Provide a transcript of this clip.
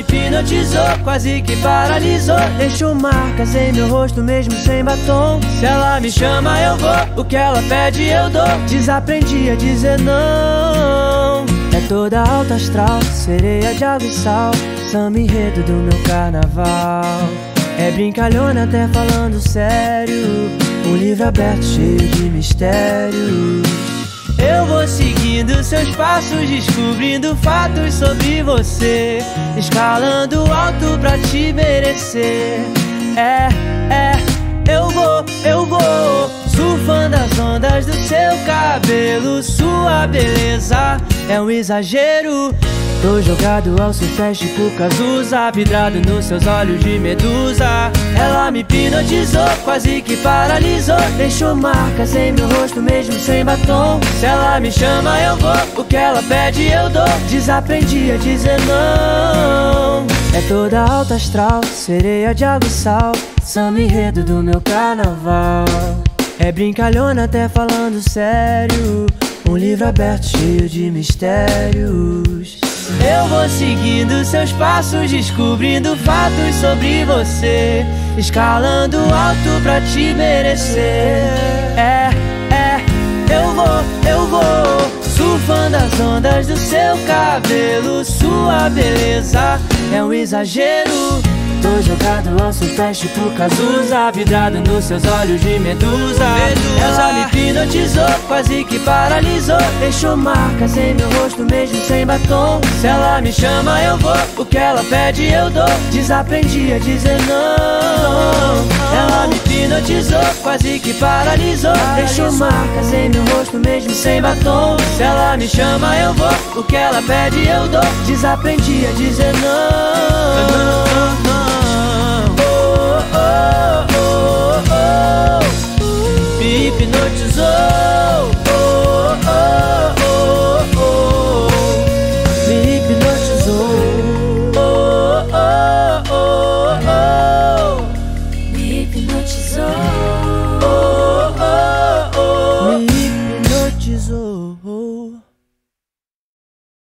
hipnotizou, quase que paralisou. Deixou marcas em meu rosto, mesmo sem batom. Se ela me chama, eu vou. O que ela pede, eu dou. Desaprendi a dizer não. É toda alta astral, sereia de água e sal. Samba enredo do meu carnaval. É brincalhona até falando sério. Um livro aberto cheio de mistérios. Eu vou seguindo seus passos, descobrindo fatos sobre você. Escalando alto pra te merecer. É, é, eu vou, eu vou. Surfando as ondas do seu cabelo. Sua beleza é um exagero. Tô jogado aos seus pés tipo Cazuza Vidrado nos seus olhos de medusa. Ela me hipnotizou, quase que paralisou. Deixou marcas em meu rosto mesmo sem batom. Se ela me chama eu vou, o que ela pede eu dou. Desaprendi a dizer não. É toda alta astral, sereia de água e sal. Samba enredo do meu carnaval. É brincalhona até falando sério. Um livro aberto cheio de mistérios. Eu vou seguindo seus passos, descobrindo fatos sobre você, escalando alto pra te merecer. É, é, eu vou, eu vou, surfando as ondas do seu cabelo. Sua beleza é um exagero. Tô jogado seus pés tipo Cazuza Vidrado nos seus olhos de medusa, medusa. Hipnotizou, quase que paralisou. Deixou marcas em meu rosto mesmo sem batom. Se ela me chama eu vou, o que ela pede eu dou. Desaprendi a dizer não. Ela me hipnotizou, quase que paralisou. Deixou marcas em meu rosto mesmo sem batom. Se ela me chama eu vou, o que ela pede eu dou. Desaprendi a dizer não churches, oh, oh, oh, oh, oh. Big churches, oh, oh, oh, oh, oh. Big churches, oh.